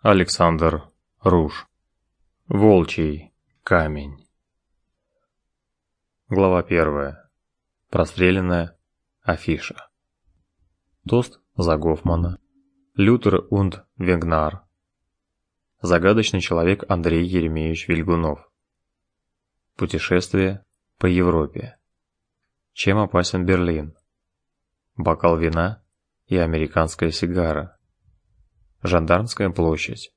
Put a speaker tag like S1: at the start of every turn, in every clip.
S1: Александр Руж. Волчий камень. Глава первая. Простреленная афиша. Тост за Гофмана. Лютер und Вегнар. Загадочный человек Андрей Еремеевич Вильгунов. Путешествие по Европе. Чем опасен Берлин? Бокал вина и американская сигара. Жандармская площадь.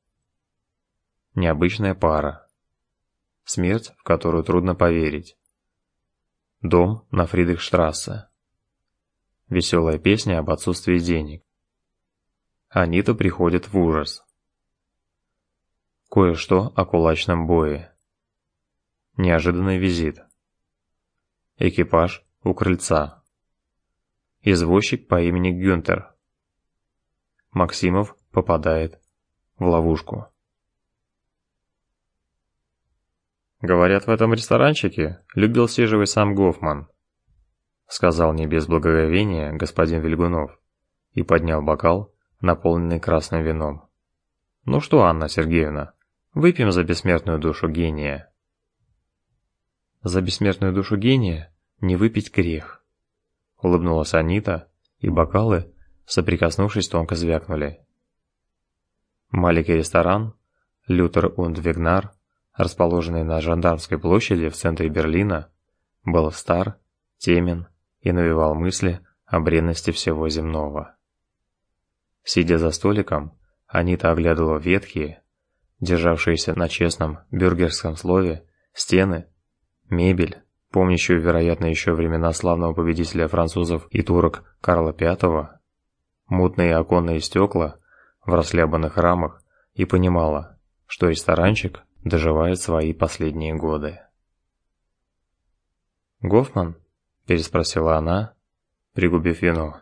S1: Необычная пара. Смерть, в которую трудно поверить. Дом на Фридрихштрассе. Веселая песня об отсутствии денег. Анита приходит в ужас. Кое-что о кулачном бое. Неожиданный визит. Экипаж у крыльца. Извозчик по имени Гюнтер. Максимов попадает в ловушку. Говорят, в этом ресторанчике любил сиживать сам Гофман, сказал не без благоговения господин Вильгунов и поднял бокал, наполненный красным вином. Ну что, Анна Сергеевна, выпьем за бессмертную душу гения. За бессмертную душу гения не выпить грех, улыбнулась Анита, и бокалы, соприкоснувшись, тонко звякнули. Маленький ресторан Лютер und Вегнар, расположенный на Жандармской площади в центре Берлина, был стар, темен и навевал мысли о бренности всего земного. Сидя за столиком, Анита оглядывала ветхие, державшиеся на честном бюргерском слове, стены, мебель, помнящую, вероятно, еще времена славного победителя французов и турок Карла V, мутные оконные стекла в расхлябанных рамах и понимала, что ресторанчик доживает свои последние годы. Гофман переспросила она, пригубив вино.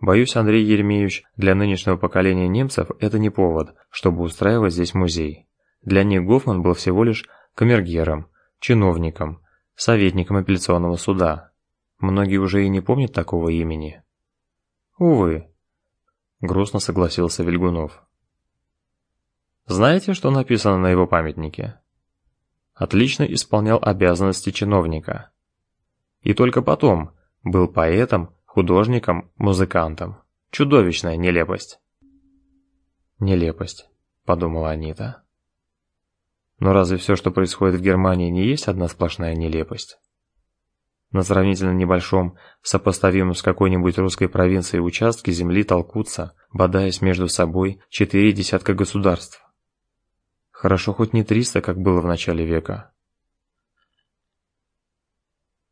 S1: Боюсь, Андрей Еремеевич, для нынешнего поколения немцев это не повод, чтобы устраивать здесь музей. Для них Гофман был всего лишь камергером, чиновником, советником апелляционного суда. Многие уже и не помнят такого имени. Увы, грустно согласился Вильгунов. Знаете, что написано на его памятнике? Отлично исполнял обязанности чиновника. И только потом был поэтом, художником, музыкантом. Чудовищная нелепость. Нелепость, подумала Анита. Но разве все, что происходит в Германии, не есть одна сплошная нелепость? На сравнительно небольшом, сопоставимом с какой-нибудь русской провинцией участке земли толкутся, бодаясь между собой, четыре десятка государств. Хорошо хоть не триста, как было в начале века.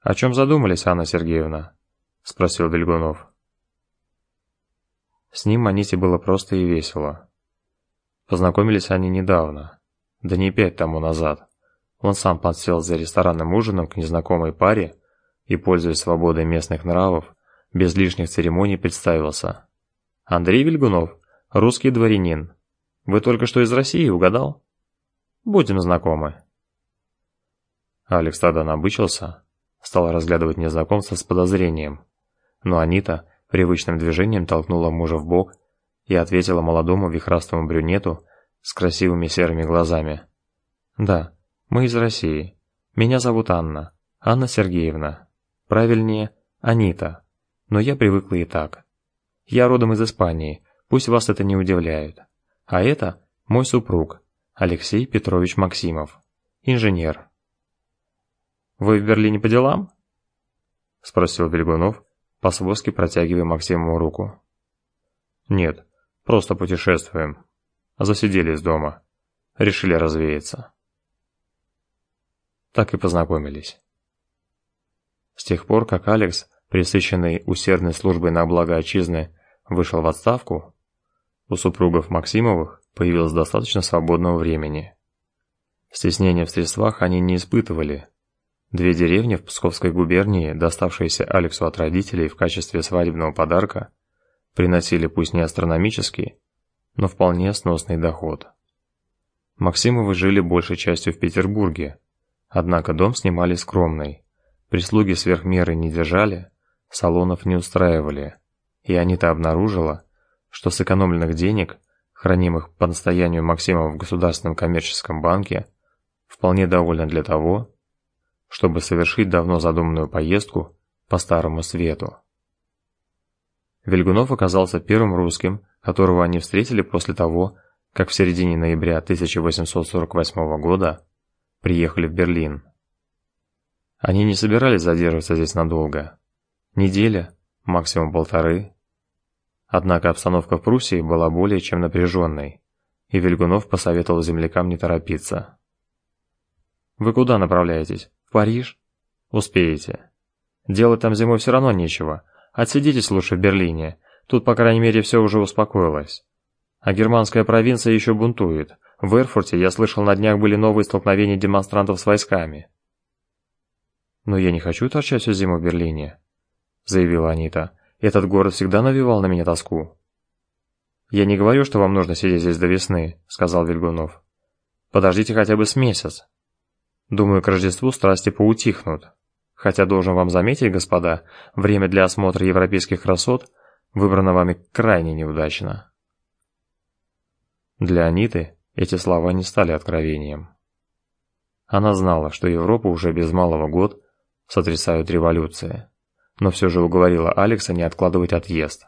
S1: О чем задумались, Анна Сергеевна? спросил Бельгунов. С ним Аните было просто и весело. Познакомились они недавно, да не пять тому назад. Он сам подсел за ресторанным ужином к незнакомой паре и, пользуясь свободой местных нравов, без лишних церемоний представился. Андрей Вильгунов, русский дворянин. Вы только что из России, угадал? Будем знакомы. Алекс тогда набычился, стал разглядывать незнакомца с подозрением, но Анита привычным движением толкнула мужа в бок и ответила молодому вихрастому брюнету с красивыми серыми глазами: "Да, мы из России. Меня зовут Анна, Анна Сергеевна. Правильнее Анита, но я привыкла и так. Я родом из Испании, пусть вас это не удивляет. А это мой супруг, Алексей Петрович Максимов, инженер. Вы в Берлине по делам? спросил Бельгунов, по-свойски протягивая Максимову руку. Нет, просто путешествуем. Засиделись дома, решили развеяться. Так и познакомились. С тех пор, как Алекс, пресыщенный усердной службой на благо отчизны, вышел в отставку, у супругов Максимовых появилось достаточно свободного времени. Стеснения в средствах они не испытывали. Две деревни в Псковской губернии, доставшиеся Алексу от родителей в качестве свадебного подарка, приносили пусть не астрономический, но вполне сносный доход. Максимовы жили большей частью в Петербурге, однако дом снимали скромный. Прислуги сверх меры не держали, салонов не устраивали, и Анита обнаружила, что сэкономленных денег хранимых по настоянию Максима в Государственном коммерческом банке, вполне довольно для того, чтобы совершить давно задуманную поездку по Старому Свету. Вильгунов оказался первым русским, которого они встретили после того, как в середине ноября 1848 года приехали в Берлин. Они не собирались задерживаться здесь надолго. Неделя, максимум полторы. Однако обстановка в Пруссии была более чем напряженной, и Вильгунов посоветовал землякам не торопиться. Вы куда направляетесь? В Париж? Успеете. Делать там зимой все равно нечего. Отсидитесь лучше в Берлине. Тут, по крайней мере, все уже успокоилось. А германская провинция еще бунтует. В Эрфурте, я слышал, на днях были новые столкновения демонстрантов с войсками. Но я не хочу торчать всю зиму в Берлине, заявила Анита. Этот город всегда навевал на меня тоску. Я не говорю, что вам нужно сидеть здесь до весны, сказал Вильгунов. Подождите хотя бы с месяц. Думаю, к Рождеству страсти поутихнут. Хотя должен вам заметить, господа, время для осмотра европейских красот выбрано вами крайне неудачно. Для Аниты эти слова не стали откровением. Она знала, что Европу уже без малого год сотрясают революции, но все же уговорила Алекса не откладывать отъезд.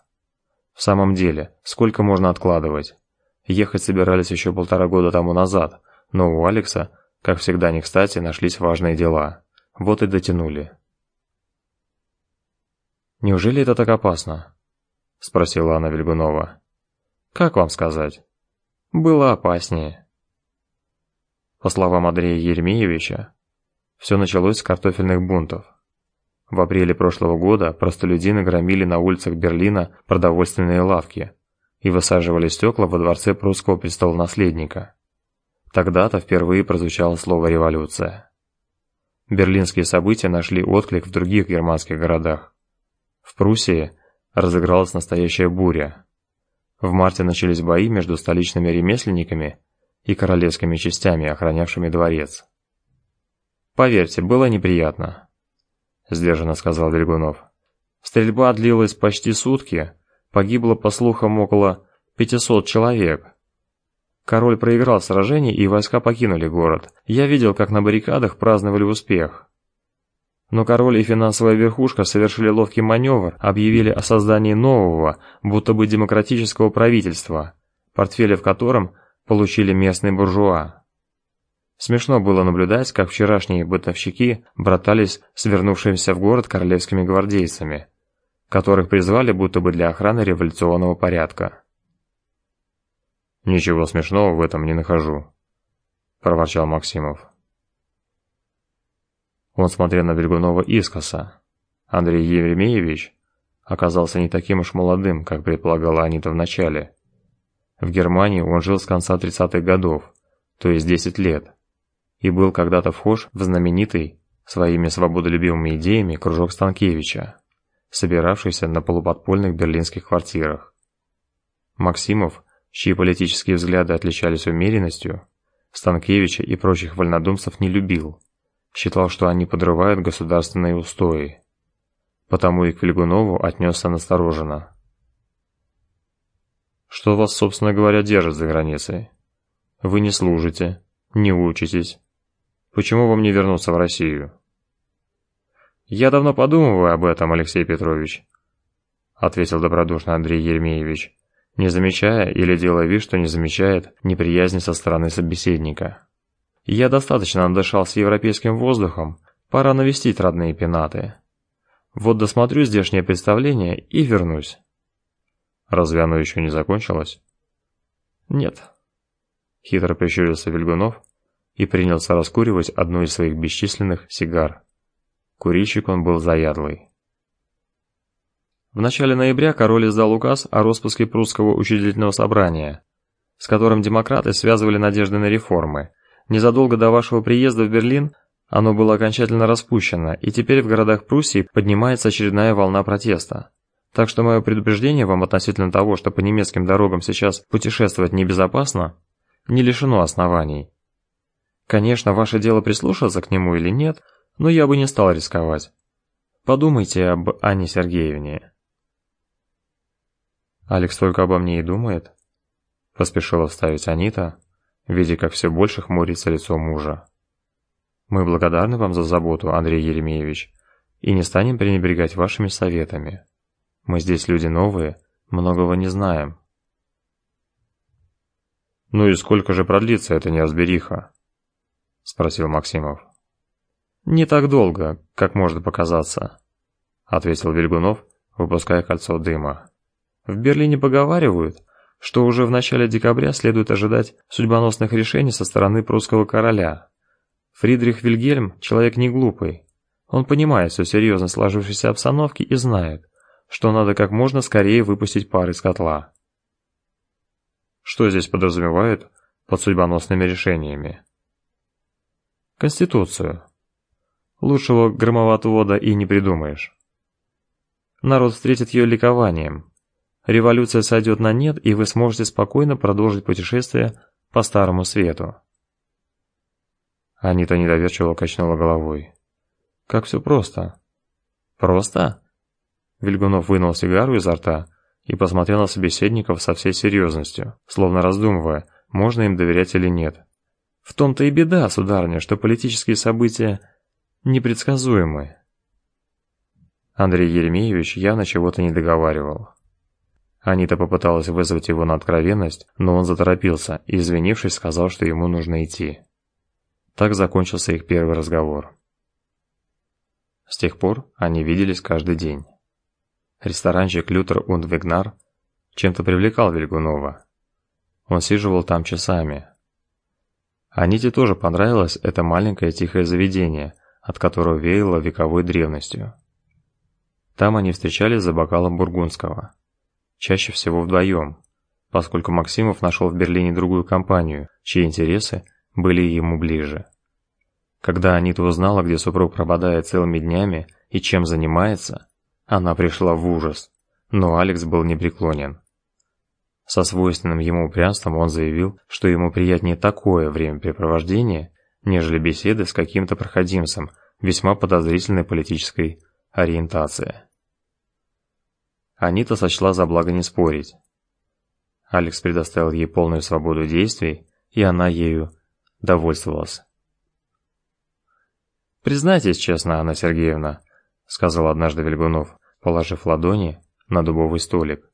S1: В самом деле, сколько можно откладывать? Ехать собирались еще полтора года тому назад, но у Алекса, как всегда не кстати, нашлись важные дела. Вот и дотянули. Неужели это так опасно? спросила она Вильгунова. Как вам сказать? Было опаснее. По словам Андрея Еремеевича, все началось с картофельных бунтов. В апреле прошлого года простолюдины громили на улицах Берлина продовольственные лавки и высаживали стекла во дворце прусского престолонаследника. Тогда-то впервые прозвучало слово революция. Берлинские события нашли отклик в других германских городах. В Пруссии разыгралась настоящая буря. В марте начались бои между столичными ремесленниками и королевскими частями, охранявшими дворец. Поверьте, было неприятно, сдержанно сказал Вильгунов. Стрельба длилась почти сутки, погибло по слухам около 500 человек. Король проиграл сражение, и войска покинули город. Я видел, как на баррикадах праздновали успех. Но король и финансовая верхушка совершили ловкий маневр, объявили о создании нового, будто бы демократического правительства, портфели в котором получили местные буржуа. Смешно было наблюдать, как вчерашние бытовщики братались с вернувшимися в город королевскими гвардейцами, которых призвали будто бы для охраны революционного порядка. Ничего смешного в этом не нахожу, проворчал Максимов. Он смотрел на Бельгунова искоса. Андрей Еремеевич оказался не таким уж молодым, как предполагала Анита вначале. В Германии он жил с конца 30-х годов, то есть 10 лет, и был когда-то вхож в знаменитый своими свободолюбивыми идеями кружок Станкевича, собиравшийся на полуподпольных берлинских квартирах. Максимов чьи политические взгляды отличались умеренностью, Станкевича и прочих вольнодумцев не любил. Считал, что они подрывают государственные устои. Потому и к Фельгунову отнесся настороженно. Что вас, собственно говоря, держит за границей? Вы не служите, не учитесь. Почему вам не вернуться в Россию? Я давно подумываю об этом, Алексей Петрович, ответил добродушно Андрей Еремеевич не замечая или делая вид, что не замечает неприязни со стороны собеседника. Я достаточно надышался европейским воздухом, пора навестить родные пенаты. Вот досмотрю здешнее представление и вернусь. Разве оно еще не закончилось? Нет. Хитро прищурился Вильгунов и принялся раскуривать одну из своих бесчисленных сигар. Курильщик он был заядлый. В начале ноября король издал указ о распуске прусского учредительного собрания, с которым демократы связывали надежды на реформы. Незадолго до вашего приезда в Берлин оно было окончательно распущено, и теперь в городах Пруссии поднимается очередная волна протеста. Так что мое предупреждение вам относительно того, что по немецким дорогам сейчас путешествовать небезопасно, не лишено оснований. Конечно, ваше дело прислушаться к нему или нет, но я бы не стал рисковать. Подумайте об Анне Сергеевне. Алекс только обо мне и думает, поспешила вставить Анита, видя, как все больше хмурится лицо мужа. Мы благодарны вам за заботу, Андрей Еремеевич, и не станем пренебрегать вашими советами. Мы здесь люди новые, многого не знаем. Ну и сколько же продлится эта неразбериха? Спросил Максимов. Не так долго, как может показаться, ответил Вильгунов, выпуская кольцо дыма. В Берлине поговаривают, что уже в начале декабря следует ожидать судьбоносных решений со стороны прусского короля. Фридрих Вильгельм человек не глупый. Он понимает всю серьезность сложившейся обстановки и знает, что надо как можно скорее выпустить пар из котла. Что здесь подразумевают под судьбоносными решениями? Конституцию. Лучшего громовотвода и не придумаешь. Народ встретит ее ликованием. Революция сойдет на нет, и вы сможете спокойно продолжить путешествие по старому свету. Анита недоверчиво качнула головой. Как все просто. Просто? Вильгунов вынул сигару изо рта и посмотрел на собеседников со всей серьезностью, словно раздумывая, можно им доверять или нет. В том-то и беда, сударыня, что политические события непредсказуемы. Андрей Еремеевич явно чего-то не договаривал. Анита попыталась вызвать его на откровенность, но он заторопился и, извинившись, сказал, что ему нужно идти. Так закончился их первый разговор. С тех пор они виделись каждый день. Ресторанчик Лютер und Вегнар чем-то привлекал Вильгунова. Он сиживал там часами. Аните тоже понравилось это маленькое тихое заведение, от которого веяло вековой древностью. Там они встречались за бокалом бургундского. Чаще всего вдвоем, поскольку Максимов нашел в Берлине другую компанию, чьи интересы были ему ближе. Когда Анита узнала, где супруг пропадает целыми днями и чем занимается, она пришла в ужас, но Алекс был непреклонен. Со свойственным ему упрямством он заявил, что ему приятнее такое времяпрепровождение, нежели беседы с каким-то проходимцем весьма подозрительной политической ориентации. Анита сочла за благо не спорить. Алекс предоставил ей полную свободу действий, и она ею довольствовалась. Признайтесь честно, Анна Сергеевна, сказал однажды Вильгунов, положив ладони на дубовый столик,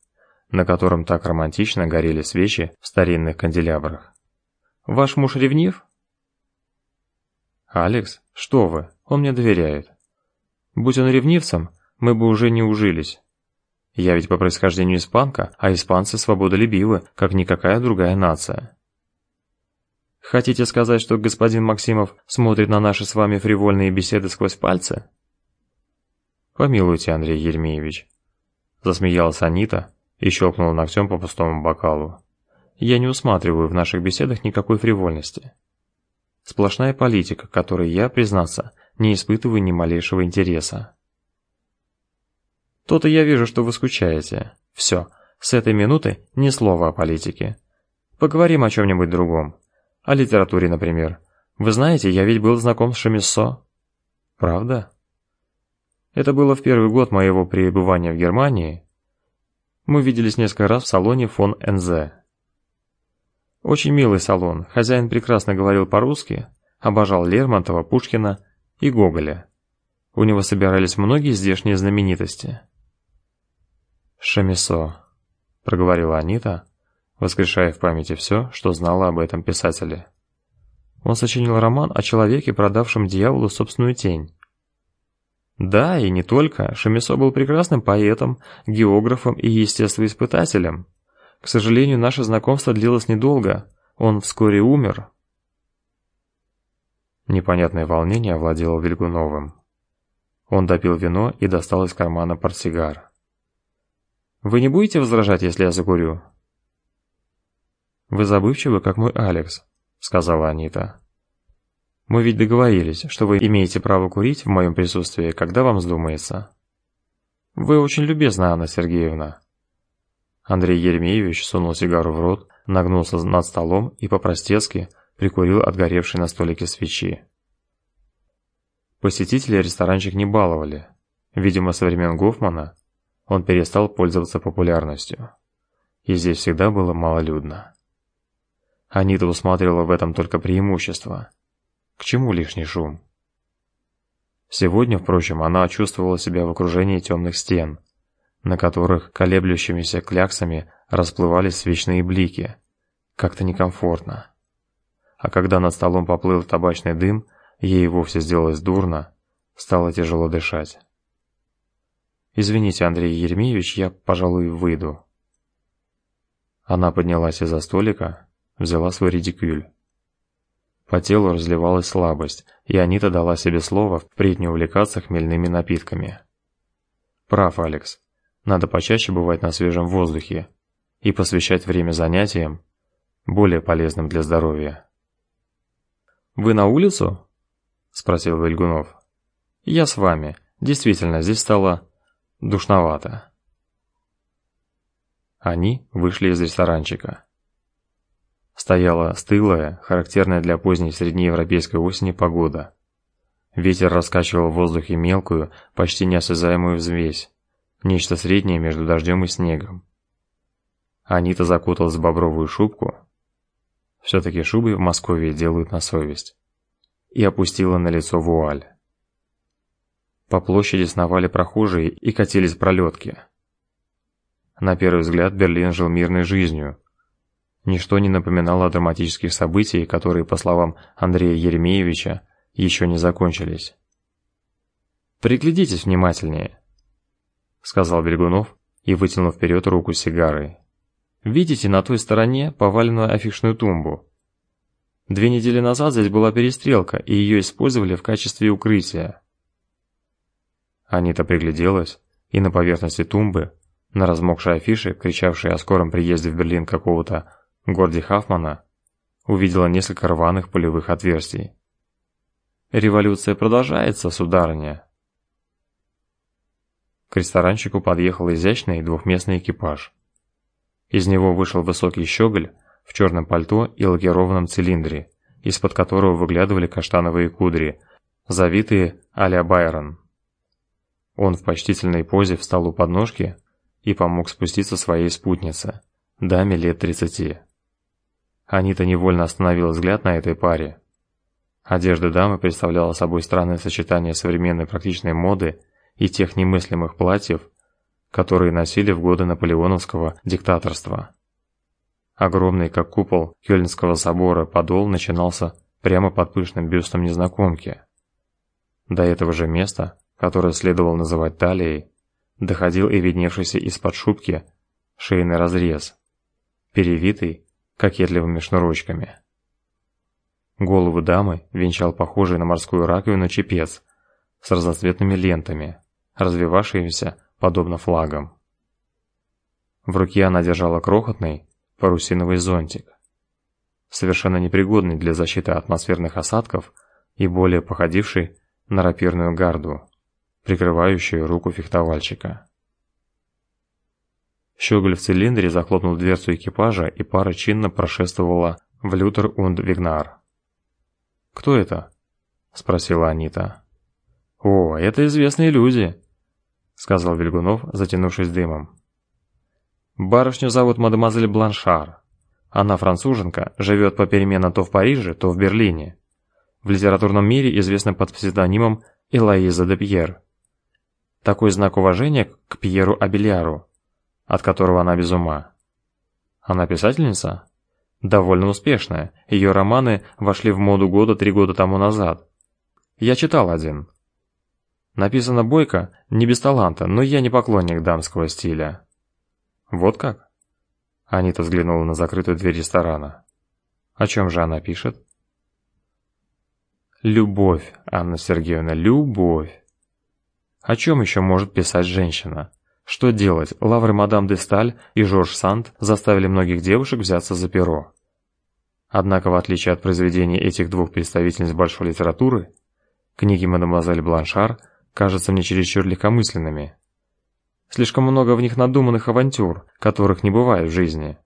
S1: на котором так романтично горели свечи в старинных канделябрах. Ваш муж ревнив? Алекс, что вы? Он мне доверяет. Будь он ревнивцем, мы бы уже не ужились. Я ведь по происхождению испанка, а испанцы свободолюбивы, как никакая другая нация. Хотите сказать, что господин Максимов смотрит на наши с вами фривольные беседы сквозь пальцы? Помилуйте, Андрей Еремеевич, засмеялась Анита и щелкнула ногтем по пустому бокалу. Я не усматриваю в наших беседах никакой фривольности. Сплошная политика, которой я, признаться, не испытываю ни малейшего интереса. То-то я вижу, что вы скучаете. Все, с этой минуты ни слова о политике. Поговорим о чем нибудь другом. О литературе, например. Вы знаете, я ведь был знаком с Шамиссо. Правда? Это было в первый год моего пребывания в Германии. Мы виделись несколько раз в салоне фон НЗ. Очень милый салон. Хозяин прекрасно говорил по-русски, обожал Лермонтова, Пушкина и Гоголя. У него собирались многие здешние знаменитости. Шамисо, проговорила Анита, воскрешая в памяти все, что знала об этом писателе. Он сочинил роман о человеке, продавшем дьяволу собственную тень. Да, и не только. Шамисо был прекрасным поэтом, географом и естествоиспытателем. К сожалению, наше знакомство длилось недолго. Он вскоре умер. Непонятное волнение овладело Вильгуновым. Он допил вино и достал из кармана портсигар. Вы не будете возражать, если я закурю? Вы забывчивы, как мой Алекс, сказала Анита. Мы ведь договорились, что вы имеете право курить в моем присутствии, когда вам вздумается. Вы очень любезна, Анна Сергеевна. Андрей Еремеевич сунул сигару в рот, нагнулся над столом и по-простецки прикурил от горевшей на столике свечи. Посетители ресторанчик не баловали. Видимо, со времен Гофмана он перестал пользоваться популярностью. И здесь всегда было малолюдно. Анита усматривала в этом только преимущество. К чему лишний шум? Сегодня, впрочем, она чувствовала себя в окружении темных стен, на которых колеблющимися кляксами расплывались свечные блики. Как-то некомфортно. А когда над столом поплыл табачный дым, ей вовсе сделалось дурно, стало тяжело дышать. Извините, Андрей Еремеевич, я, пожалуй, выйду. Она поднялась из-за столика, взяла свой редикюль. По телу разливалась слабость, и Анита дала себе слово впредь не увлекаться хмельными напитками. Прав, Алекс. Надо почаще бывать на свежем воздухе и посвящать время занятиям, более полезным для здоровья. Вы на улицу? спросил Вельгунов. Я с вами. Действительно, здесь стало душновато. Они вышли из ресторанчика. Стояла стылая, характерная для поздней среднеевропейской осени погода. Ветер раскачивал в воздухе мелкую, почти неосязаемую взвесь, нечто среднее между дождем и снегом. Анита закуталась в бобровую шубку. все таки шубы в Москве делают на совесть. И опустила на лицо вуаль. По площади сновали прохожие и катились пролетки. На первый взгляд Берлин жил мирной жизнью, Ничто не напоминало о драматических событиях, которые, по словам Андрея Еремеевича, еще не закончились. Приглядитесь внимательнее, сказал Бельгунов и вытянул вперед руку с сигарой. Видите на той стороне поваленную афишную тумбу? Две недели назад здесь была перестрелка, и ее использовали в качестве укрытия. Анита пригляделась, и на поверхности тумбы, на размокшей афише, кричавшей о скором приезде в Берлин какого-то Горди Хафмана увидела несколько рваных полевых отверстий. Революция продолжается, сударыня. К ресторанчику подъехал изящный двухместный экипаж. Из него вышел высокий щеголь в черном пальто и лакированном цилиндре, из-под которого выглядывали каштановые кудри, завитые а-ля Байрон. Он в почтительной позе встал у подножки и помог спуститься своей спутнице, даме лет тридцати. Анита невольно остановила взгляд на этой паре. Одежда дамы представляла собой странное сочетание современной практичной моды и тех немыслимых платьев, которые носили в годы наполеоновского диктаторства. Огромный, как купол Кёльнского собора, подол начинался прямо под пышным бюстом незнакомки. До этого же места, которое следовало называть талией, доходил и видневшийся из-под шубки шейный разрез, перевитый кокетливыми шнурочками. Голову дамы венчал похожий на морскую раковину чепец с разноцветными лентами, развивавшимися подобно флагам. В руке она держала крохотный парусиновый зонтик, совершенно непригодный для защиты атмосферных осадков и более походивший на рапирную гарду, прикрывающую руку фехтовальщика. Щеголь в цилиндре захлопнул дверцу экипажа, и пара чинно прошествовала в Лютер und Вигнар. «Кто это?» – спросила Анита. «О, это известные люди», – сказал Вильгунов, затянувшись дымом. «Барышню зовут мадемуазель Бланшар. Она француженка, живет попеременно то в Париже, то в Берлине. В литературном мире известна под псевдонимом Элоиза де Пьер. Такой знак уважения к Пьеру Абеляру, от которого она без ума. Она писательница? Довольно успешная. Ее романы вошли в моду года три года тому назад. Я читал один. Написано бойко, не без таланта, но я не поклонник дамского стиля. Вот как? Анита взглянула на закрытую дверь ресторана. О чем же она пишет? Любовь, Анна Сергеевна, любовь. О чем еще может писать женщина? Что делать? Лавры мадам де Сталь и Жорж Санд заставили многих девушек взяться за перо. Однако, в отличие от произведений этих двух представительниц большой литературы, книги мадемуазель Бланшар кажутся мне чересчур легкомысленными. Слишком много в них надуманных авантюр, которых не бывает в жизни.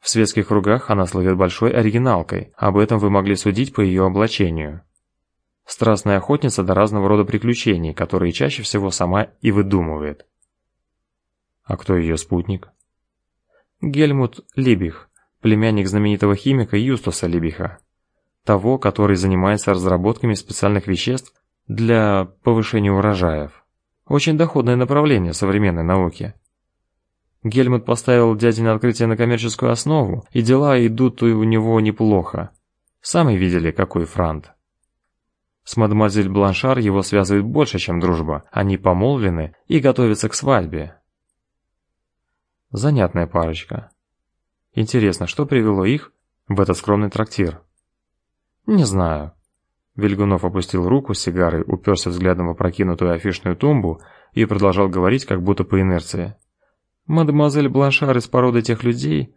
S1: В светских кругах она славит большой оригиналкой, об этом вы могли судить по ее облачению. Страстная охотница до разного рода приключений, которые чаще всего сама и выдумывает. А кто ее спутник? Гельмут Либих, племянник знаменитого химика Юстуса Либиха, того, который занимается разработками специальных веществ для повышения урожаев. Очень доходное направление современной науки. Гельмут поставил дядино открытие на коммерческую основу, и дела идут у него неплохо. Сами видели, какой франт. С мадемуазель Бланшар его связывает больше, чем дружба. Они помолвлены и готовятся к свадьбе. Занятная парочка. Интересно, что привело их в этот скромный трактир? Не знаю. Вильгунов опустил руку с сигарой, уперся взглядом в опрокинутую афишную тумбу и продолжал говорить, как будто по инерции. Мадемуазель Бланшар из породы тех людей,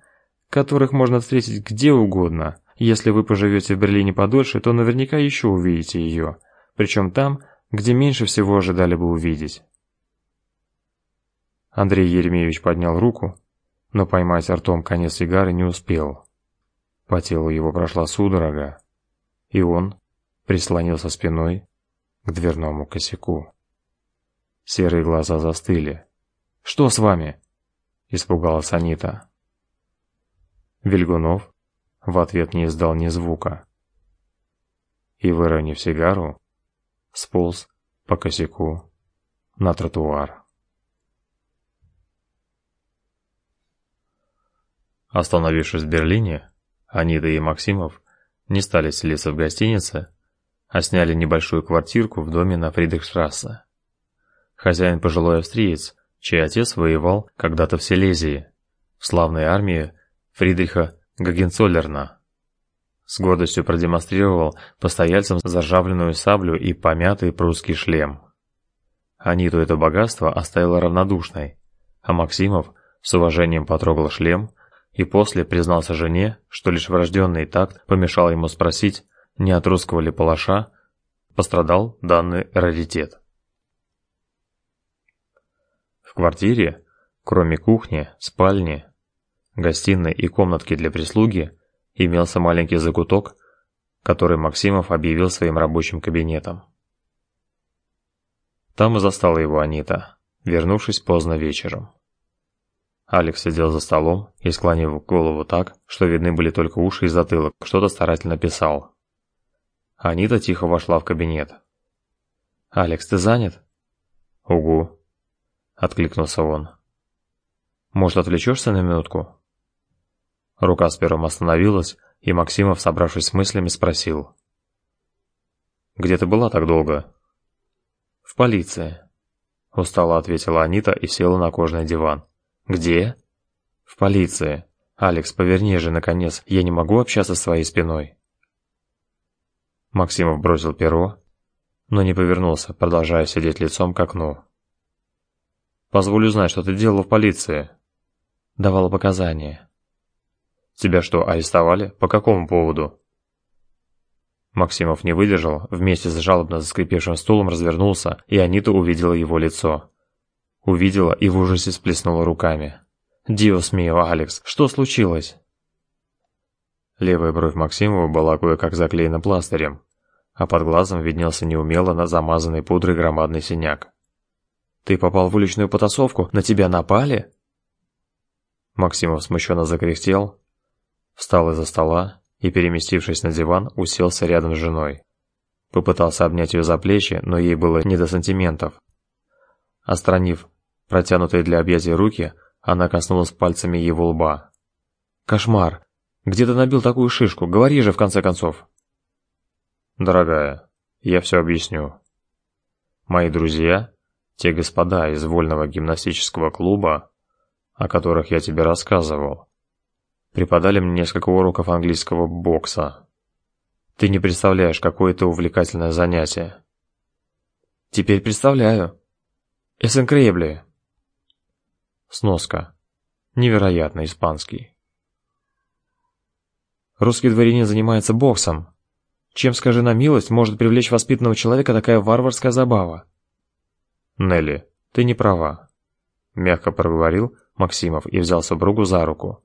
S1: которых можно встретить где угодно. Если вы поживете в Берлине подольше, то наверняка еще увидите ее, причем там, где меньше всего ожидали бы увидеть. Андрей Еремеевич поднял руку, но поймать ртом конец сигары не успел. По телу его прошла судорога, и он прислонился спиной к дверному косяку. Серые глаза застыли. Что с вами? испугалась Анита. Вильгунов в ответ не издал ни звука. И выронив сигару, сполз по косяку на тротуар. Остановившись в Берлине, Анита и Максимов не стали селиться в гостинице, а сняли небольшую квартирку в доме на Фридрихштрассе. Хозяин пожилой австриец, чей отец воевал когда-то в Силезии, в славной армии Фридриха Гагенцоллерна. С гордостью продемонстрировал постояльцам заржавленную саблю и помятый прусский шлем. Аниту это богатство оставило равнодушной, а Максимов с уважением потрогал шлем и после признался жене, что лишь врожденный такт помешал ему спросить, не от русского ли палаша пострадал данный раритет. В квартире, кроме кухни, спальни, гостиной и комнатки для прислуги, имелся маленький закуток, который Максимов объявил своим рабочим кабинетом. Там и застала его Анита, вернувшись поздно вечером. Алекс сидел за столом и, склонив голову так, что видны были только уши и затылок, что-то старательно писал. Анита тихо вошла в кабинет. «Алекс, ты занят?» «Угу», — откликнулся он. «Может, отвлечешься на минутку?» Рука с пером остановилась, и Максимов, собравшись с мыслями, спросил. «Где ты была так долго?» «В полиции», — устало ответила Анита и села на кожаный диван. «Где?» «В полиции. Алекс, поверни же, наконец, я не могу общаться своей спиной». Максимов бросил перо, но не повернулся, продолжая сидеть лицом к окну. «Позволю знать, что ты делала в полиции». «Давала показания». «Тебя что, арестовали? По какому поводу?» Максимов не выдержал, вместе с жалобно заскрипевшим стулом развернулся, и Анита увидела его лицо. Увидела и в ужасе сплеснула руками. «Диос мио, Алекс, что случилось?» Левая бровь Максимова была кое-как заклеена пластырем, а под глазом виднелся неумело на замазанной пудрой громадный синяк. «Ты попал в уличную потасовку? На тебя напали?» Максимов смущенно закряхтел, встал из-за стола и, переместившись на диван, уселся рядом с женой. Попытался обнять ее за плечи, но ей было не до сантиментов. Остранив протянутые для объятия руки, она коснулась пальцами его лба. «Кошмар! Где ты набил такую шишку? Говори же, в конце концов!» «Дорогая, я все объясню. Мои друзья, те господа из вольного гимнастического клуба, о которых я тебе рассказывал, преподали мне несколько уроков английского бокса. Ты не представляешь, какое это увлекательное занятие. Теперь представляю. Es increíble. Сноска. Невероятно испанский. Русский дворянин занимается боксом. Чем, скажи на милость, может привлечь воспитанного человека такая варварская забава? Нелли, ты не права, мягко проговорил Максимов и взял супругу за руку.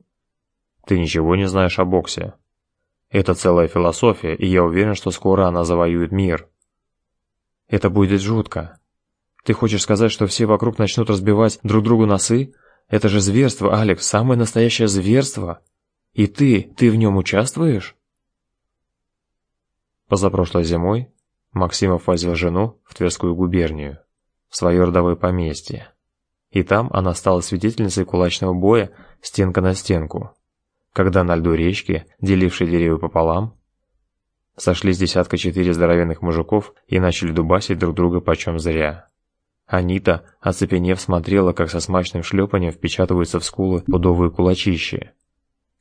S1: Ты ничего не знаешь о боксе. Это целая философия, и я уверен, что скоро она завоюет мир. Это будет жутко. Ты хочешь сказать, что все вокруг начнут разбивать друг другу носы? Это же зверство, Алекс, самое настоящее зверство. И ты, ты в нем участвуешь? Позапрошлой зимой Максимов возил жену в Тверскую губернию, в свое родовое поместье. И там она стала свидетельницей кулачного боя стенка на стенку, когда на льду речки, делившей деревья пополам, сошлись десятка четыре здоровенных мужиков и начали дубасить друг друга почем зря. Анита, оцепенев, смотрела, как со смачным шлепанием впечатываются в скулы пудовые кулачищи,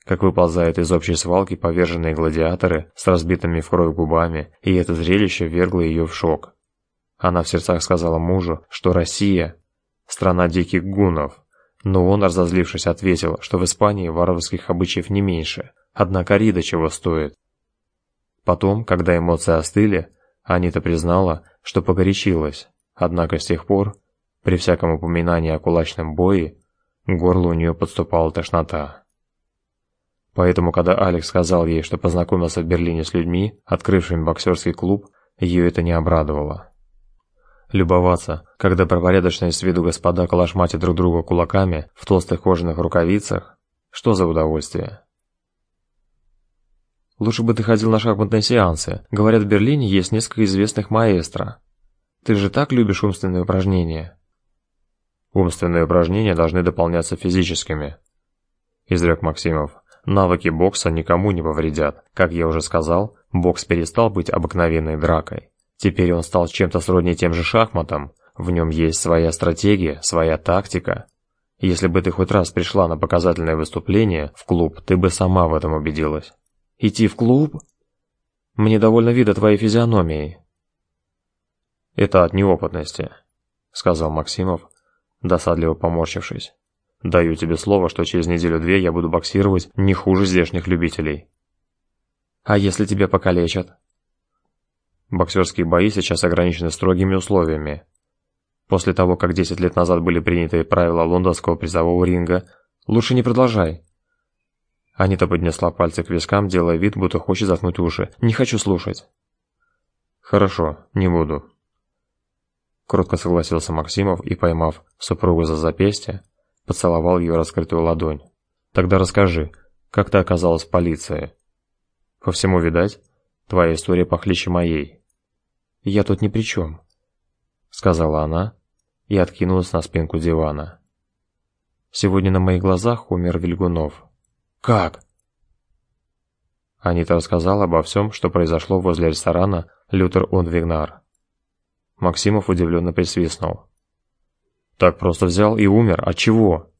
S1: как выползают из общей свалки поверженные гладиаторы с разбитыми в кровь губами, и это зрелище ввергло ее в шок. Она в сердцах сказала мужу, что Россия – страна диких гуннов, но он, разозлившись, ответил, что в Испании варварских обычаев не меньше, однако Рида чего стоит. Потом, когда эмоции остыли, Анита признала, что погорячилась, однако с тех пор, при всяком упоминании о кулачном бое, к горлу у нее подступала тошнота. Поэтому, когда Алекс сказал ей, что познакомился в Берлине с людьми, открывшими боксерский клуб, ее это не обрадовало. Любоваться, когда пропорядочные с виду господа калашматят друг друга кулаками в толстых кожаных рукавицах, что за удовольствие? Лучше бы ты ходил на шахматные сеансы. Говорят, в Берлине есть несколько известных маэстро. Ты же так любишь умственные упражнения. Умственные упражнения должны дополняться физическими, изрек Максимов. Навыки бокса никому не повредят. Как я уже сказал, бокс перестал быть обыкновенной дракой. Теперь он стал чем-то сродни тем же шахматам. В нем есть своя стратегия, своя тактика. Если бы ты хоть раз пришла на показательное выступление в клуб, ты бы сама в этом убедилась. Идти в клуб? Мне довольно вида твоей физиономии. Это от неопытности, сказал Максимов, досадливо поморщившись. Даю тебе слово, что через неделю-две я буду боксировать не хуже здешних любителей. А если тебя покалечат? Боксерские бои сейчас ограничены строгими условиями. После того, как 10 лет назад были приняты правила лондонского призового ринга, лучше не продолжай. Анита поднесла пальцы к вискам, делая вид, будто хочет заткнуть уши. «Не хочу слушать». «Хорошо, не буду». Кротко согласился Максимов и, поймав супругу за запястье, поцеловал ее раскрытую ладонь. «Тогда расскажи, как ты оказалась в полиции?» «По всему, видать, твоя история похлеще моей». «Я тут ни при чем», — сказала она и откинулась на спинку дивана. «Сегодня на моих глазах умер Вильгунов». Как? Анита рассказала обо всем, что произошло возле ресторана Лютер он Вигнар. Максимов удивленно присвистнул. Так просто взял и умер. От чего?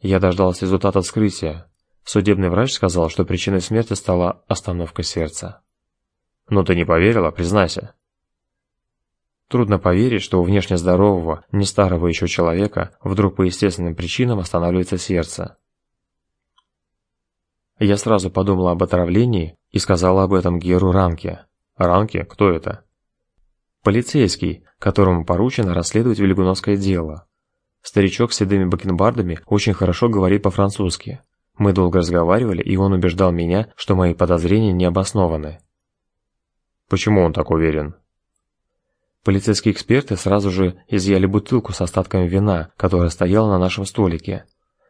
S1: Я дождался результата вскрытия. Судебный врач сказал, что причиной смерти стала остановка сердца. Но ты не поверила, признайся. Трудно поверить, что у внешне здорового, не старого еще человека вдруг по естественным причинам останавливается сердце. Я сразу подумала об отравлении и сказала об этом Геру Ранке. Ранке? Кто это? Полицейский, которому поручено расследовать Вильгуновское дело. Старичок с седыми бакенбардами очень хорошо говорит по-французски. Мы долго разговаривали, и он убеждал меня, что мои подозрения не обоснованы. Почему он так уверен? Полицейские эксперты сразу же изъяли бутылку с остатками вина, которая стояла на нашем столике.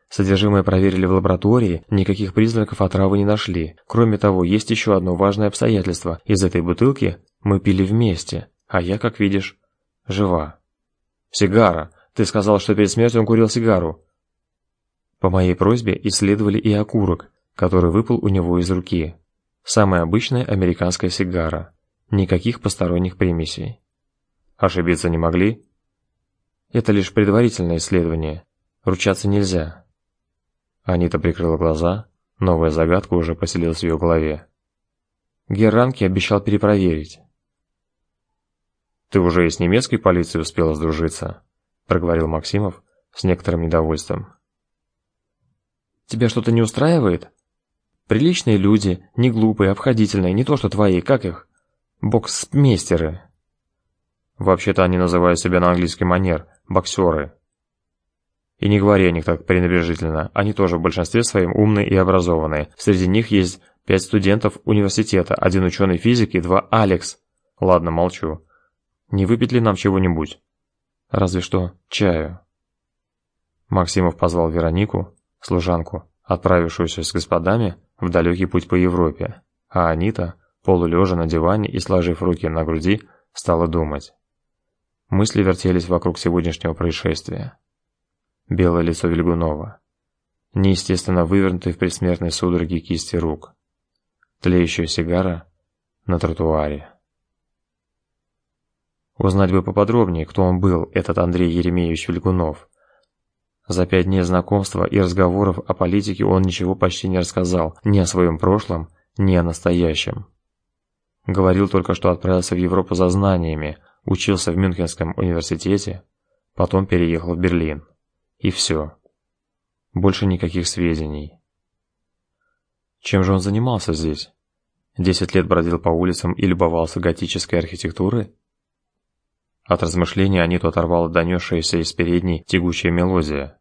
S1: Содержимое проверили в лаборатории, никаких признаков отравы не нашли. Кроме того, есть еще одно важное обстоятельство. Из этой бутылки мы пили вместе, а я, как видишь, жива. Сигара. Ты сказал, что перед смертью он курил сигару. По моей просьбе исследовали и окурок, который выпал у него из руки. Самая обычная американская сигара. Никаких посторонних примесей. Ошибиться не могли? Это лишь предварительное исследование. Ручаться нельзя. Анита прикрыла глаза, новая загадка уже поселилась в ее голове. Герранки обещал перепроверить. Ты уже и с немецкой полицией успела сдружиться, проговорил Максимов с некоторым недовольством. Тебя что-то не устраивает? Приличные люди, не глупые, обходительные, не то что твои, как их? Боксмейстеры. Вообще-то они называют себя на английский манер боксеры. И не говори о них так пренебрежительно, они тоже в большинстве своем умные и образованные. Среди них есть пять студентов университета, один ученый физик и два Алекс. Ладно, молчу. Не выпить ли нам чего-нибудь? Разве что чаю. Максимов позвал Веронику, служанку, отправившуюся с господами в далекий путь по Европе, а Анита, полулежа на диване и сложив руки на груди, стала думать. Мысли вертелись вокруг сегодняшнего происшествия. Белое лицо Вильгунова, неестественно вывернутые в предсмертной судороге кисти рук, тлеющая сигара на тротуаре. Узнать бы поподробнее, кто он был, этот Андрей Еремеевич Вильгунов. За пять дней знакомства и разговоров о политике он ничего почти не рассказал, ни о своем прошлом, ни о настоящем. Говорил только, что отправился в Европу за знаниями, учился в Мюнхенском университете, потом переехал в Берлин. И все. Больше никаких сведений. Чем же он занимался здесь? Десять лет бродил по улицам и любовался готической архитектурой? От размышления Аниту оторвала донесшаяся из передней тягучая мелодия.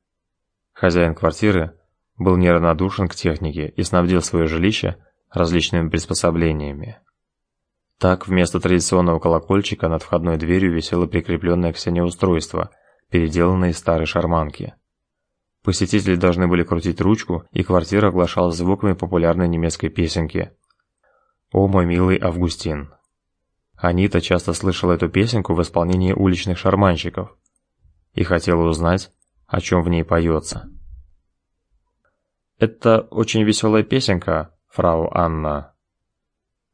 S1: Хозяин квартиры был неравнодушен к технике и снабдил свое жилище различными приспособлениями. Так, вместо традиционного колокольчика над входной дверью висело прикрепленное к стене устройство, переделанное из старой шарманки. Посетители должны были крутить ручку, и квартира оглашалась звуками популярной немецкой песенки «О мой милый Августин». Анита часто слышала эту песенку в исполнении уличных шарманщиков и хотела узнать, о чем в ней поется. «Это очень веселая песенка, фрау Анна»,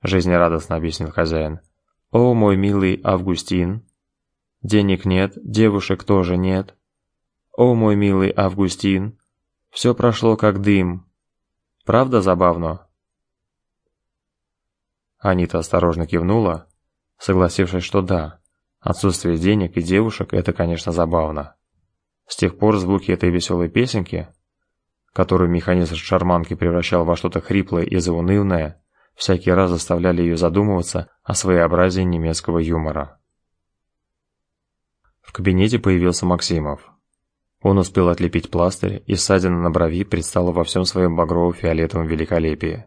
S1: жизнерадостно объяснил хозяин. О, мой милый Августин, денег нет, девушек тоже нет. О, мой милый Августин, все прошло как дым. Правда забавно? Анита осторожно кивнула, согласившись, что да. Отсутствие денег и девушек это, конечно, забавно. С тех пор звуки этой веселой песенки, которую механизм шарманки превращал во что-то хриплое и заунывное, всякий раз заставляли ее задумываться о своеобразии немецкого юмора. В кабинете появился Максимов. Он успел отлепить пластырь, и ссадина на брови предстала во всем своем багрово-фиолетовом великолепии.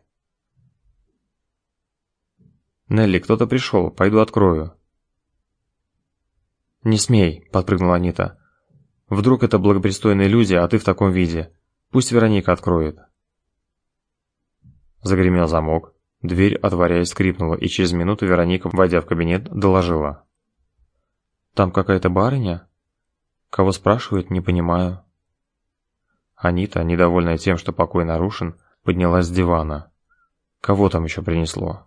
S1: «Нелли, кто-то пришел, пойду открою». «Не смей», — подпрыгнула Анита. «Вдруг это благопристойные люди, а ты в таком виде. Пусть Вероника откроет». Загремел замок. Дверь, отворяясь, скрипнула, и через минуту Вероника, войдя в кабинет, доложила. «Там какая-то барыня? Кого спрашивают, не понимаю». Анита, недовольная тем, что покой нарушен, поднялась с дивана. Кого там еще принесло?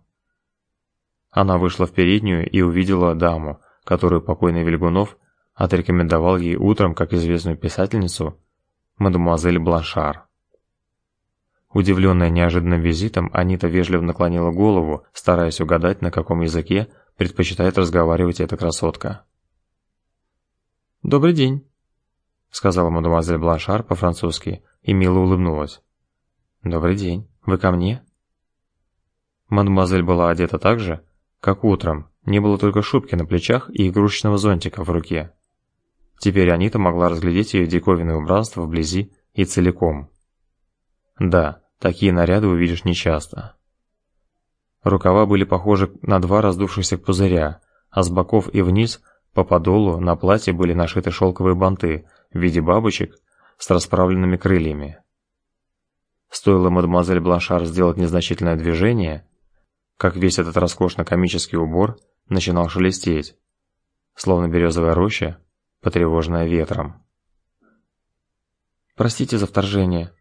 S1: Она вышла в переднюю и увидела даму, которую покойный Вильгунов отрекомендовал ей утром как известную писательницу, мадемуазель Бланшар. Удивленная неожиданным визитом, Анита вежливо наклонила голову, стараясь угадать, на каком языке предпочитает разговаривать эта красотка. «Добрый день», — сказала мадемуазель Бланшар по-французски и мило улыбнулась. «Добрый день. Вы ко мне?» Мадемуазель была одета так же, как утром, не было только шубки на плечах и игрушечного зонтика в руке. Теперь Анита могла разглядеть ее диковинное убранство вблизи и целиком. Да, такие наряды увидишь нечасто. Рукава были похожи на два раздувшихся пузыря, а с боков и вниз по подолу на платье были нашиты шелковые банты в виде бабочек с расправленными крыльями. Стоило мадемуазель Бланшар сделать незначительное движение, как весь этот роскошно-комический убор начинал шелестеть, словно березовая роща, потревоженная ветром. «Простите за вторжение»,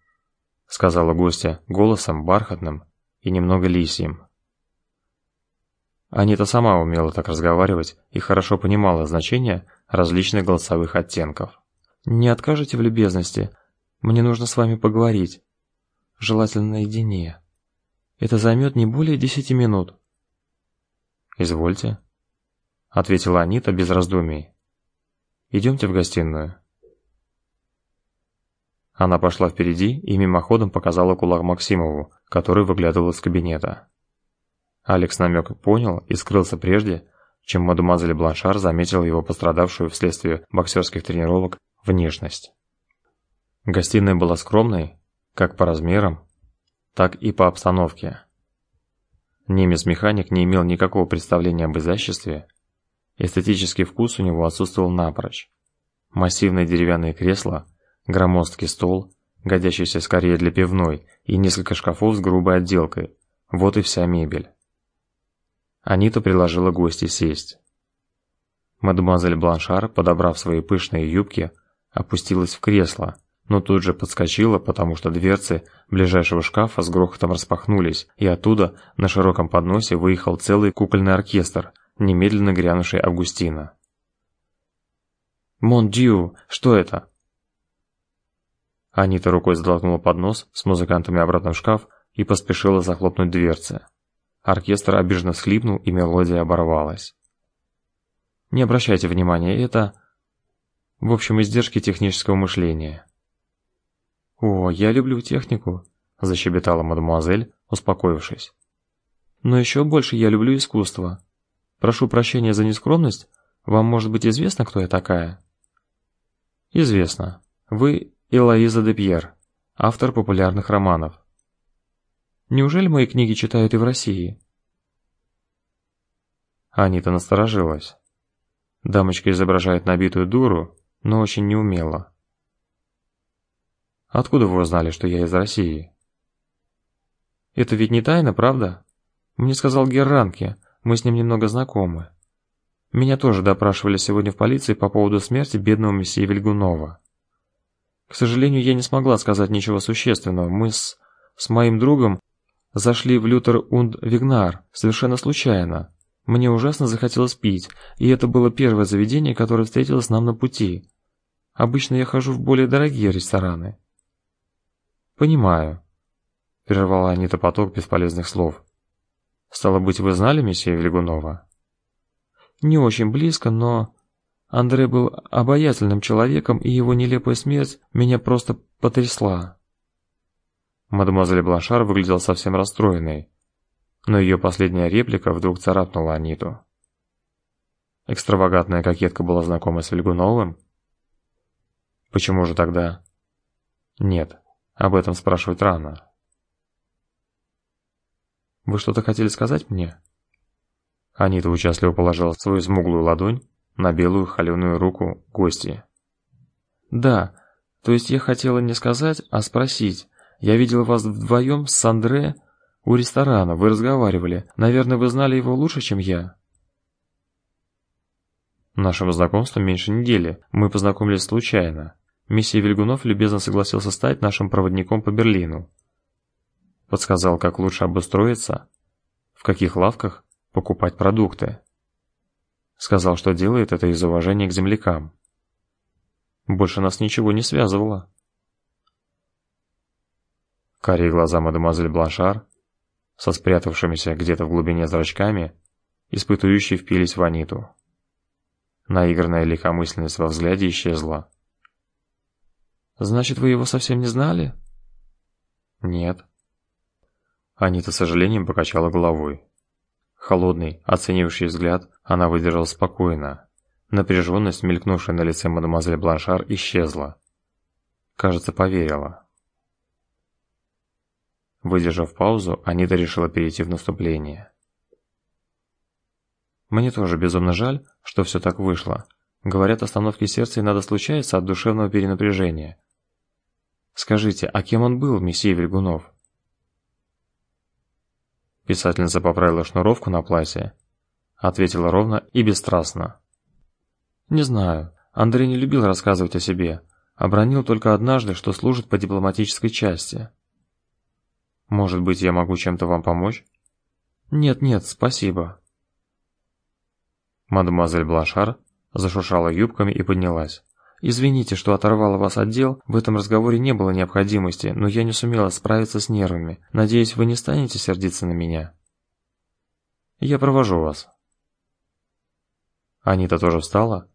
S1: сказала гостья голосом бархатным и немного лисьим. Анита сама умела так разговаривать и хорошо понимала значение различных голосовых оттенков. Не откажете в любезности? Мне нужно с вами поговорить, желательно наедине. Это займет не более десяти минут. Извольте, ответила Анита без раздумий. Идемте в гостиную. Она пошла впереди и мимоходом показала кулак Максимову, который выглядывал из кабинета. Алекс намек понял и скрылся прежде, чем мадемуазель Бланшар заметила его пострадавшую вследствие боксерских тренировок внешность. Гостиная была скромной, как по размерам, так и по обстановке. Немец-механик не имел никакого представления об изяществе, эстетический вкус у него отсутствовал напрочь. Массивные деревянные кресла – громоздкий стол, годящийся скорее для пивной, и несколько шкафов с грубой отделкой. Вот и вся мебель. Анита предложила гости сесть. Мадемуазель Бланшар, подобрав свои пышные юбки, опустилась в кресло, но тут же подскочила, потому что дверцы ближайшего шкафа с грохотом распахнулись, и оттуда на широком подносе выехал целый кукольный оркестр, немедленно грянувший Августина. «Мон дью, что это?» Анита рукой затолкнула поднос с музыкантами обратно в шкаф и поспешила захлопнуть дверцы. Оркестр обиженно всхлипнул, и мелодия оборвалась. Не обращайте внимания, это... В общем, издержки технического мышления. «О, я люблю технику», – защебетала мадемуазель, успокоившись. «Но еще больше я люблю искусство. Прошу прощения за нескромность, вам может быть известно, кто я такая?» «Известно. Вы Элоиза де Пьер, автор популярных романов. Неужели мои книги читают и в России?» Анита насторожилась. Дамочка изображает набитую дуру, но очень неумело. Откуда вы узнали, что я из России? Это ведь не тайна, правда? Мне сказал Герранке, мы с ним немного знакомы. Меня тоже допрашивали сегодня в полиции по поводу смерти бедного месье Вильгунова. К сожалению, я не смогла сказать ничего существенного. Мы с с моим другом зашли в Лютер und Вигнар совершенно случайно. Мне ужасно захотелось пить, и это было первое заведение, которое встретилось нам на пути. Обычно я хожу в более дорогие рестораны. Понимаю, прервала Анита поток бесполезных слов. Стало быть, вы знали месье Вильгунова? Не очень близко, но Андрей был обаятельным человеком, и его нелепая смерть меня просто потрясла. Мадемуазель Бланшар выглядела совсем расстроенной, но ее последняя реплика вдруг царапнула Аниту. Экстравагантная кокетка была знакома с Вильгуновым? Почему же тогда? Нет, об этом спрашивать рано. Вы что-то хотели сказать мне? Анита участливо положила свою смуглую ладонь на белую холеную руку гости. Да, то есть я хотела не сказать, а спросить. Я видела вас вдвоем с Андре у ресторана. Вы разговаривали. Наверное, вы знали его лучше, чем я. Нашему знакомству меньше недели. Мы познакомились случайно. Месье Вильгунов любезно согласился стать нашим проводником по Берлину. Подсказал, как лучше обустроиться, в каких лавках покупать продукты. Сказал, что делает это из уважения к землякам. Больше нас ничего не связывало. Карие глаза мадемуазель Бланшар, со спрятавшимися где-то в глубине зрачками, испытующие впились в Аниту. Наигранная легкомысленность во взгляде исчезла. Значит, вы его совсем не знали? Нет. Анита с сожалением покачала головой. Холодный, оценивающий взгляд она выдержала спокойно. Напряженность, мелькнувшая на лице мадемуазель Бланшар, исчезла. Кажется, поверила. Выдержав паузу, Анита решила перейти в наступление. Мне тоже безумно жаль, что все так вышло. Говорят, остановки сердца иногда случаются от душевного перенапряжения. Скажите, а кем он был, месье Вильгунов? Писательница поправила шнуровку на платье, ответила ровно и бесстрастно. Не знаю. Андрей не любил рассказывать о себе, обронил только однажды, что служит по дипломатической части. Может быть, я могу чем-то вам помочь? Нет, нет, спасибо. Мадемуазель Блашар зашуршала юбками и поднялась. Извините, что оторвала вас от дел. В этом разговоре не было необходимости, но я не сумела справиться с нервами. Надеюсь, вы не станете сердиться на меня. Я провожу вас. Анита тоже встала,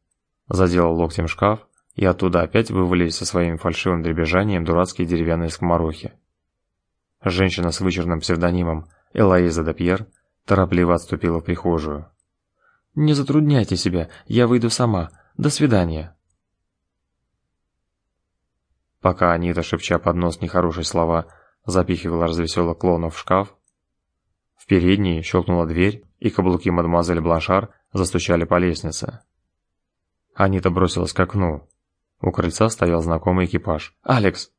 S1: задела локтем шкаф, и оттуда опять вывалились со своим фальшивым дребезжанием дурацкие деревянные скоморохи. Женщина с вычурным псевдонимом Элоиза де Пьер торопливо отступила в прихожую. Не затрудняйте себя, я выйду сама. До свидания. Пока Анита, шепча под нос нехорошие слова, запихивала развеселых клоунов в шкаф, в передней щелкнула дверь, и каблуки мадемуазель Бланшар застучали по лестнице. Анита бросилась к окну. У крыльца стоял знакомый экипаж. «Алекс!»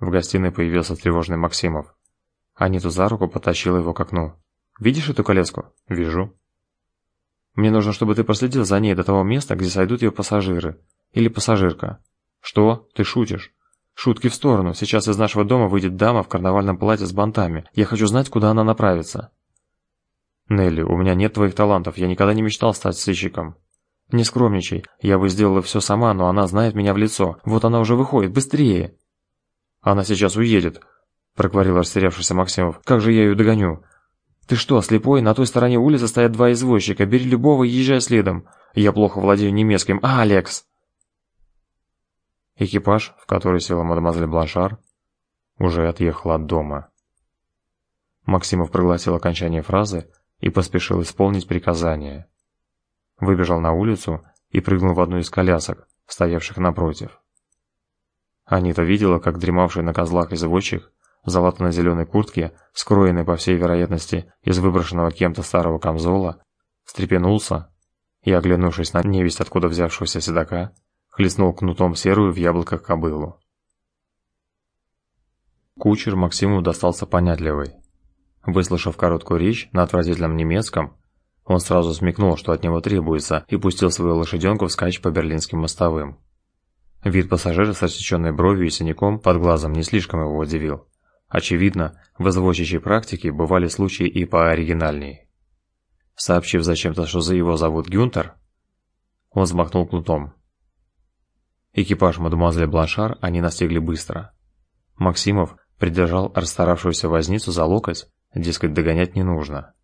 S1: В гостиной появился тревожный Максимов. Аниту за руку потащила его к окну. «Видишь эту колеску?» «Вижу». «Мне нужно, чтобы ты проследил за ней до того места, где сойдут ее пассажиры. Или пассажирка». «Что? Ты шутишь?» «Шутки в сторону. Сейчас из нашего дома выйдет дама в карнавальном платье с бантами. Я хочу знать, куда она направится». «Нелли, у меня нет твоих талантов. Я никогда не мечтал стать сыщиком». «Не скромничай. Я бы сделала все сама, но она знает меня в лицо. Вот она уже выходит. Быстрее!» «Она сейчас уедет», — проговорил растерявшийся Максимов. «Как же я ее догоню?» «Ты что, слепой? На той стороне улицы стоят два извозчика. Бери любого и езжай следом. Я плохо владею немецким. А, Алекс!» Экипаж, в который села мадемуазель Бланшар, уже отъехал от дома. Максимов проглотил окончание фразы и поспешил исполнить приказание. Выбежал на улицу и прыгнул в одну из колясок, стоявших напротив. Анита видела, как дремавший на козлах извозчик в залатанно-зеленой куртке, скроенной, по всей вероятности, из выброшенного кем-то старого камзола, встрепенулся и, оглянувшись на невесть откуда взявшегося седока, хлестнул кнутом серую в яблоках кобылу. Кучер Максиму достался понятливый. Выслушав короткую речь на отвратительном немецком, он сразу смекнул, что от него требуется, и пустил свою лошаденку вскачь по берлинским мостовым. Вид пассажира с рассеченной бровью и синяком под глазом не слишком его удивил. Очевидно, в извозчичьей практике бывали случаи и пооригинальнее. Сообщив зачем-то, что за его зовут Гюнтер, он взмахнул кнутом. Экипаж мадемуазель Бланшар они настигли быстро. Максимов придержал расстаравшуюся возницу за локоть, дескать, догонять не нужно.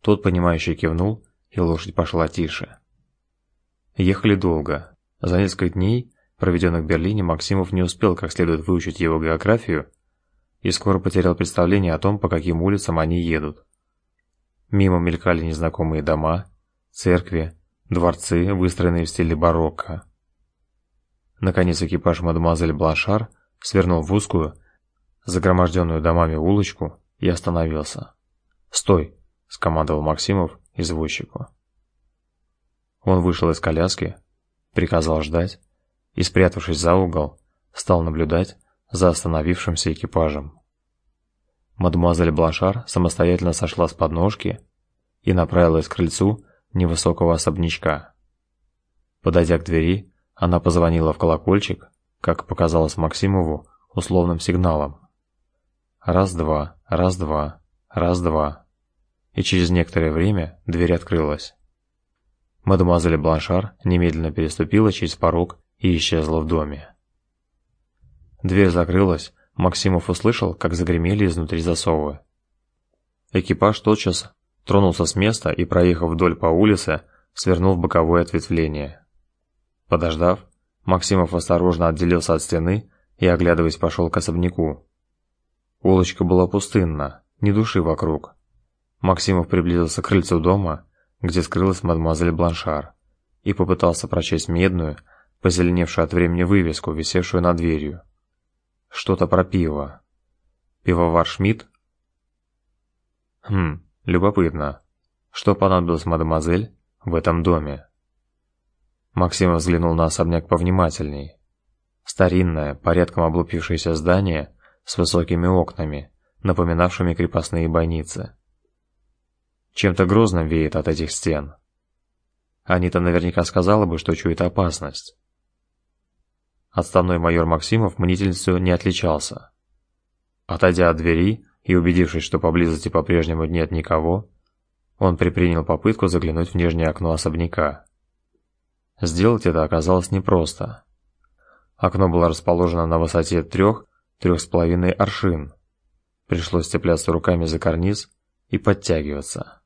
S1: Тот, понимающе кивнул, и лошадь пошла тише. Ехали долго. За несколько дней проведенных в Берлине, Максимов не успел как следует выучить его географию и скоро потерял представление о том, по каким улицам они едут. Мимо мелькали незнакомые дома, церкви, дворцы, выстроенные в стиле барокко. Наконец экипаж мадемуазель Бланшар свернул в узкую, загроможденную домами улочку и остановился. "Стой", скомандовал Максимов извозчику. Он вышел из коляски, приказал ждать и, спрятавшись за угол, стал наблюдать за остановившимся экипажем. Мадемуазель Бланшар самостоятельно сошла с подножки и направилась к крыльцу невысокого особнячка. Подойдя к двери, она позвонила в колокольчик, как показалось Максимову, условным сигналом. Раз-два, раз-два, раз-два. И через некоторое время дверь открылась. Мадемуазель Бланшар немедленно переступила через порог и исчезла в доме. Дверь закрылась, Максимов услышал, как загремели изнутри засовы. Экипаж тотчас тронулся с места и, проехав вдоль по улице, свернул в боковое ответвление. Подождав, Максимов осторожно отделился от стены и, оглядываясь, пошел к особняку. Улочка была пустынна, ни души вокруг. Максимов приблизился к крыльцу дома, где скрылась мадемуазель Бланшар, и попытался прочесть медную, позеленевшую от времени вывеску, висевшую над дверью. Что-то про пиво. Пивовар Шмидт? Хм, любопытно. Что понадобилось мадемуазель в этом доме? Максим взглянул на особняк повнимательней. Старинное, порядком облупившееся здание с высокими окнами, напоминавшими крепостные бойницы. Чем-то грозным веет от этих стен. Анита наверняка сказала бы, что чует опасность. Отставной майор Максимов мнительностью не отличался. Отойдя от двери и убедившись, что поблизости по-прежнему нет никого, он предпринял попытку заглянуть в нижнее окно особняка. Сделать это оказалось непросто. Окно было расположено на высоте трех, трех с половиной аршин. Пришлось цепляться руками за карниз и подтягиваться.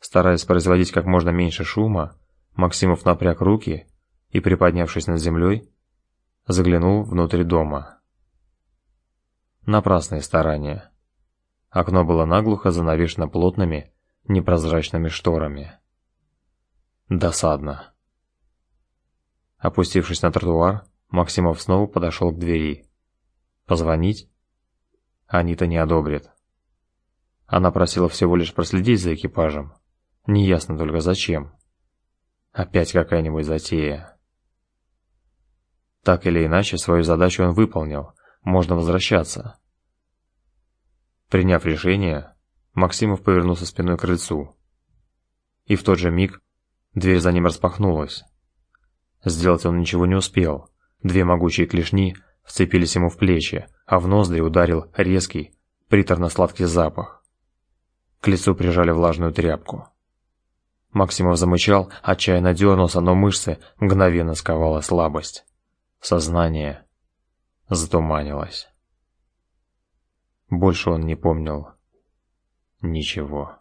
S1: Стараясь производить как можно меньше шума, Максимов напряг руки и, приподнявшись над землей, заглянул внутрь дома. Напрасные старания. Окно было наглухо занавешено плотными, непрозрачными шторами. Досадно. Опустившись на тротуар, Максимов снова подошел к двери. Позвонить? Анита не одобрит. Она просила всего лишь проследить за экипажем. Неясно только зачем. Опять какая-нибудь затея. Так или иначе, свою задачу он выполнил. можно возвращаться. Приняв решение, Максимов повернулся спиной к крыльцу. И в тот же миг дверь за ним распахнулась. Сделать он ничего не успел. Две могучие клешни вцепились ему в плечи, а в ноздри ударил резкий, приторно-сладкий запах. К лицу прижали влажную тряпку. Максимов замычал, отчаянно дернулся, но мышцы мгновенно сковала слабость. Сознание затуманилось. Больше он не помнил ничего.